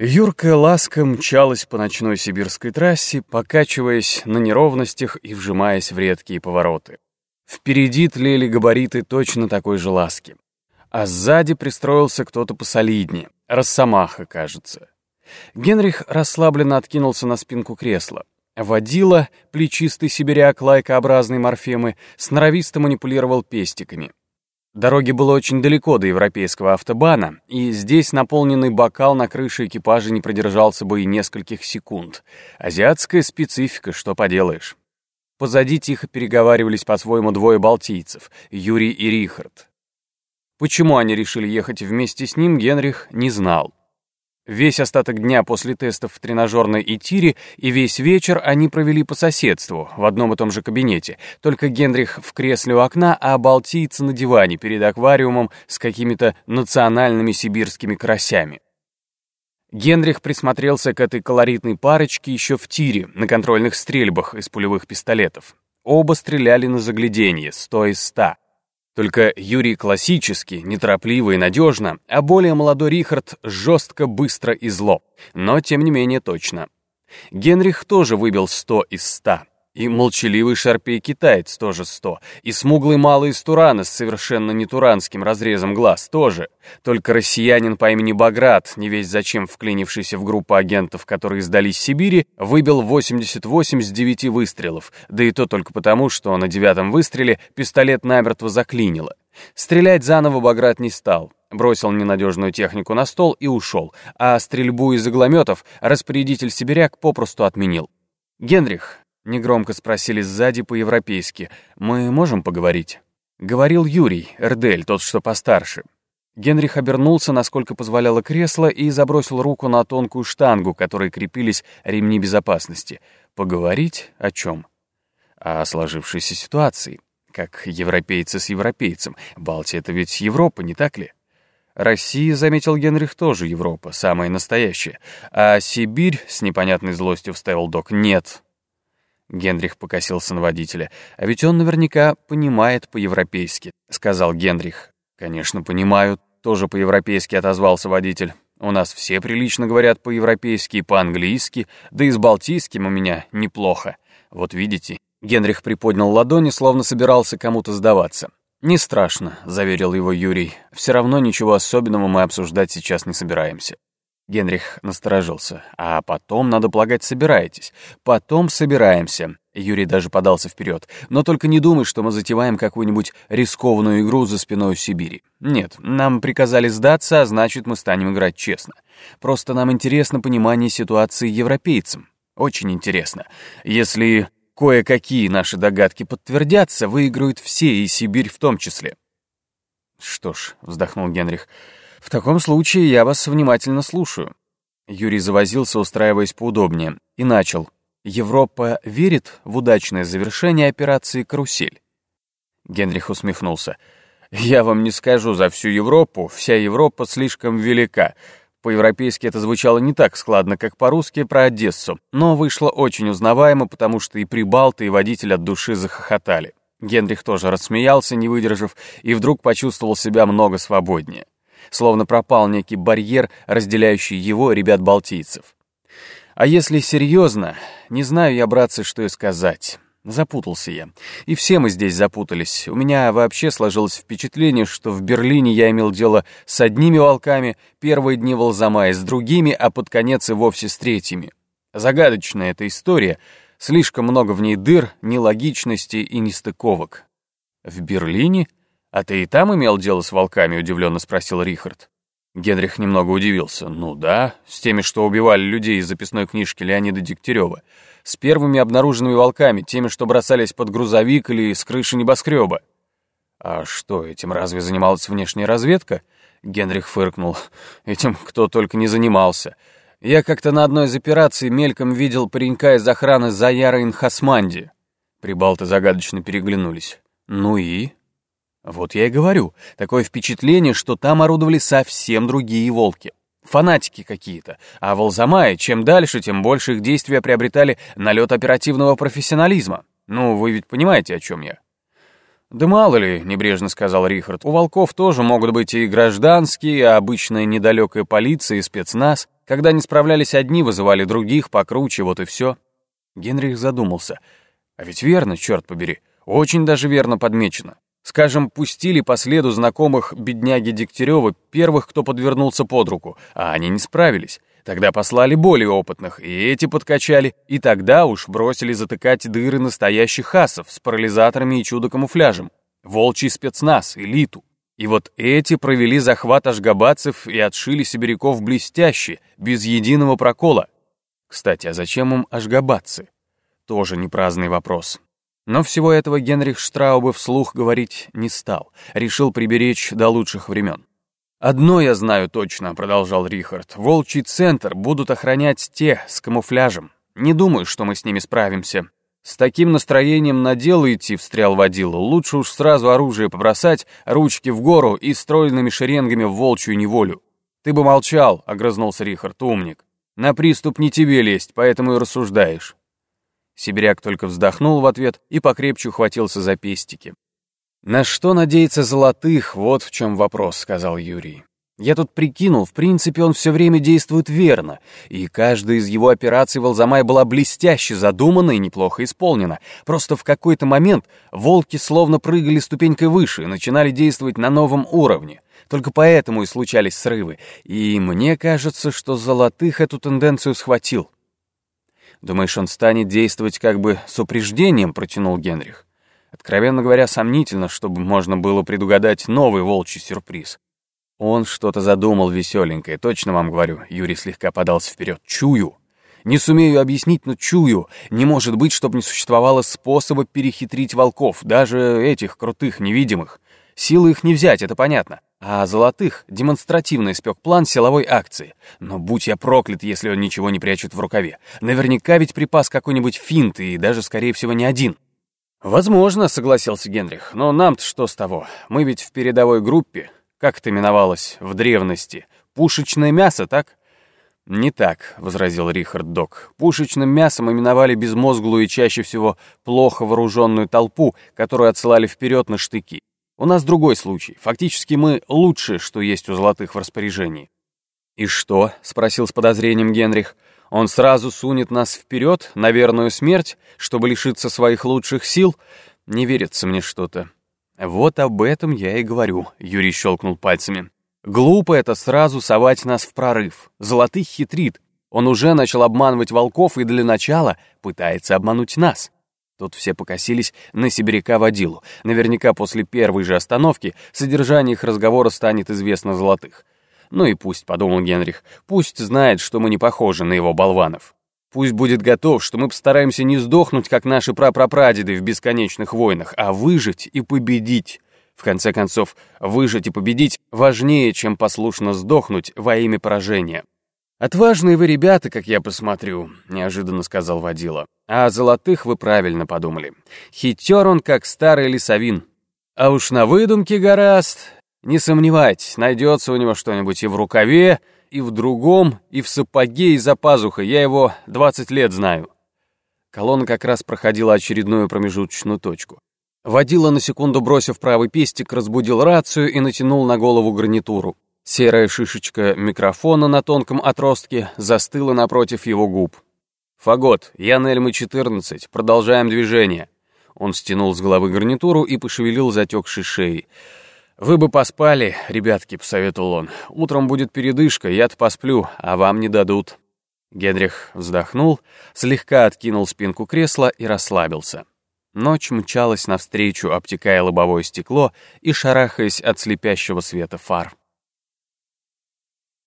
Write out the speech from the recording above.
Юркая ласка мчалась по ночной сибирской трассе, покачиваясь на неровностях и вжимаясь в редкие повороты. Впереди тлели габариты точно такой же ласки. А сзади пристроился кто-то посолиднее, Росомаха, кажется. Генрих расслабленно откинулся на спинку кресла. Водила, плечистый сибиряк лайкообразной морфемы, сноровисто манипулировал пестиками. Дороги было очень далеко до европейского автобана, и здесь наполненный бокал на крыше экипажа не продержался бы и нескольких секунд. Азиатская специфика, что поделаешь. Позади тихо переговаривались по-своему двое балтийцев, Юрий и Рихард. Почему они решили ехать вместе с ним, Генрих не знал. Весь остаток дня после тестов в тренажерной Итире и весь вечер они провели по соседству, в одном и том же кабинете. Только Генрих в кресле у окна, а балтийцы на диване перед аквариумом с какими-то национальными сибирскими карасями. Генрих присмотрелся к этой колоритной парочке еще в тире, на контрольных стрельбах из пулевых пистолетов. Оба стреляли на загляденье, сто из ста. Только Юрий классический, неторопливо и надежно, а более молодой Рихард жестко, быстро и зло. Но, тем не менее, точно. Генрих тоже выбил 100 из 100. И молчаливый шарпей-китаец тоже сто. И смуглый малый из Турана с совершенно не туранским разрезом глаз тоже. Только россиянин по имени Баграт, не весь зачем вклинившийся в группу агентов, которые сдались Сибири, выбил 88 с 9 выстрелов. Да и то только потому, что на девятом выстреле пистолет намертво заклинило. Стрелять заново Баграт не стал. Бросил ненадежную технику на стол и ушел. А стрельбу из иглометов распорядитель сибиряк попросту отменил. «Генрих, Негромко спросили сзади по-европейски. «Мы можем поговорить?» Говорил Юрий, Эрдель, тот, что постарше. Генрих обернулся, насколько позволяло кресло, и забросил руку на тонкую штангу, которой крепились ремни безопасности. Поговорить о чем? О сложившейся ситуации. Как европейцы с европейцем. Балтия — это ведь Европа, не так ли? Россия, заметил Генрих, тоже Европа, самая настоящая. А Сибирь, с непонятной злостью вставил док, нет, Генрих покосился на водителя. «А ведь он наверняка понимает по-европейски», — сказал Генрих. «Конечно, понимаю», — тоже по-европейски отозвался водитель. «У нас все прилично говорят по-европейски и по-английски, да и с балтийским у меня неплохо. Вот видите». Генрих приподнял ладони, словно собирался кому-то сдаваться. «Не страшно», — заверил его Юрий. «Все равно ничего особенного мы обсуждать сейчас не собираемся». Генрих насторожился. «А потом, надо полагать, собираетесь. Потом собираемся». Юрий даже подался вперед. «Но только не думай, что мы затеваем какую-нибудь рискованную игру за спиной Сибири. Нет, нам приказали сдаться, а значит, мы станем играть честно. Просто нам интересно понимание ситуации европейцам. Очень интересно. Если кое-какие наши догадки подтвердятся, выиграют все, и Сибирь в том числе». «Что ж», — вздохнул Генрих, — «В таком случае я вас внимательно слушаю». Юрий завозился, устраиваясь поудобнее, и начал. «Европа верит в удачное завершение операции «Карусель»?» Генрих усмехнулся. «Я вам не скажу за всю Европу, вся Европа слишком велика. По-европейски это звучало не так складно, как по-русски про Одессу, но вышло очень узнаваемо, потому что и прибалты, и водитель от души захохотали. Генрих тоже рассмеялся, не выдержав, и вдруг почувствовал себя много свободнее словно пропал некий барьер, разделяющий его ребят-балтийцев. А если серьезно, не знаю я, братцы, что и сказать. Запутался я. И все мы здесь запутались. У меня вообще сложилось впечатление, что в Берлине я имел дело с одними волками, первые дни Волзамая с другими, а под конец и вовсе с третьими. Загадочная эта история, слишком много в ней дыр, нелогичности и нестыковок. В Берлине «А ты и там имел дело с волками?» — удивленно спросил Рихард. Генрих немного удивился. «Ну да, с теми, что убивали людей из записной книжки Леонида Дегтярева. С первыми обнаруженными волками, теми, что бросались под грузовик или с крыши небоскреба». «А что, этим разве занималась внешняя разведка?» Генрих фыркнул. «Этим кто только не занимался. Я как-то на одной из операций мельком видел паренька из охраны Заяра Инхасманди». Прибалты загадочно переглянулись. «Ну и?» Вот я и говорю, такое впечатление, что там орудовали совсем другие волки. Фанатики какие-то. А в Алзамае чем дальше, тем больше их действия приобретали налет оперативного профессионализма. Ну, вы ведь понимаете, о чем я. «Да мало ли», — небрежно сказал Рихард, — «у волков тоже могут быть и гражданские, и обычная недалекая полиция, и спецназ. Когда не справлялись одни, вызывали других, покруче, вот и все. Генрих задумался. А ведь верно, черт побери, очень даже верно подмечено. Скажем, пустили по следу знакомых бедняги Дегтярева первых, кто подвернулся под руку, а они не справились. Тогда послали более опытных, и эти подкачали, и тогда уж бросили затыкать дыры настоящих асов с парализаторами и чудо-камуфляжем. Волчий спецназ, элиту. И вот эти провели захват ашгабадцев и отшили сибиряков блестяще, без единого прокола. Кстати, а зачем им ашгабадцы? Тоже не праздный вопрос. Но всего этого Генрих Штраубе вслух говорить не стал, решил приберечь до лучших времен. «Одно я знаю точно», — продолжал Рихард, — «волчий центр будут охранять те с камуфляжем. Не думаю, что мы с ними справимся. С таким настроением на дело идти, встрял водила, лучше уж сразу оружие побросать, ручки в гору и стройными шеренгами в волчью неволю. Ты бы молчал, огрызнулся Рихард, умник. На приступ не тебе лезть, поэтому и рассуждаешь. Сибиряк только вздохнул в ответ и покрепче ухватился за пестики. «На что надеяться золотых, вот в чем вопрос», — сказал Юрий. «Я тут прикинул, в принципе, он все время действует верно, и каждая из его операций в Алзамай была блестяще задумана и неплохо исполнена. Просто в какой-то момент волки словно прыгали ступенькой выше и начинали действовать на новом уровне. Только поэтому и случались срывы, и мне кажется, что Золотых эту тенденцию схватил». «Думаешь, он станет действовать как бы с упреждением?» — протянул Генрих. Откровенно говоря, сомнительно, чтобы можно было предугадать новый волчий сюрприз. Он что-то задумал веселенькое, точно вам говорю. Юрий слегка подался вперед. Чую. Не сумею объяснить, но чую. Не может быть, чтобы не существовало способа перехитрить волков, даже этих крутых, невидимых. Силы их не взять, это понятно. А золотых демонстративно испек план силовой акции. Но будь я проклят, если он ничего не прячет в рукаве. Наверняка ведь припас какой-нибудь финт, и даже, скорее всего, не один. «Возможно», — согласился Генрих, — «но нам-то что с того? Мы ведь в передовой группе, как это именовалось в древности, пушечное мясо, так?» «Не так», — возразил Рихард Док. «Пушечным мясом именовали безмозглую и чаще всего плохо вооруженную толпу, которую отсылали вперед на штыки. У нас другой случай. Фактически мы лучшее, что есть у золотых в распоряжении». «И что?» — спросил с подозрением Генрих. Он сразу сунет нас вперед на верную смерть, чтобы лишиться своих лучших сил? Не верится мне что-то. Вот об этом я и говорю, Юрий щелкнул пальцами. Глупо это сразу совать нас в прорыв. Золотых хитрит. Он уже начал обманывать волков и для начала пытается обмануть нас. Тут все покосились на сибиряка водилу. Наверняка после первой же остановки содержание их разговора станет известно золотых. Ну и пусть, подумал Генрих, пусть знает, что мы не похожи на его болванов. Пусть будет готов, что мы постараемся не сдохнуть, как наши прапрапрадеды в бесконечных войнах, а выжить и победить. В конце концов, выжить и победить важнее, чем послушно сдохнуть во имя поражения. «Отважные вы ребята, как я посмотрю», — неожиданно сказал водила. «А золотых вы правильно подумали. Хитер он, как старый лесовин. А уж на выдумке гораст, не сомневайтесь, найдется у него что-нибудь и в рукаве, и в другом, и в сапоге, и за пазухой. Я его 20 лет знаю. Колонна как раз проходила очередную промежуточную точку. Водила на секунду, бросив правый пестик, разбудил рацию и натянул на голову гарнитуру. Серая шишечка микрофона на тонком отростке застыла напротив его губ. «Фагот, я Нельмы 14, продолжаем движение». Он стянул с головы гарнитуру и пошевелил затекшей шеей. «Вы бы поспали, ребятки», — посоветовал он. «Утром будет передышка, я-то посплю, а вам не дадут». Генрих вздохнул, слегка откинул спинку кресла и расслабился. Ночь мчалась навстречу, обтекая лобовое стекло и шарахаясь от слепящего света фар.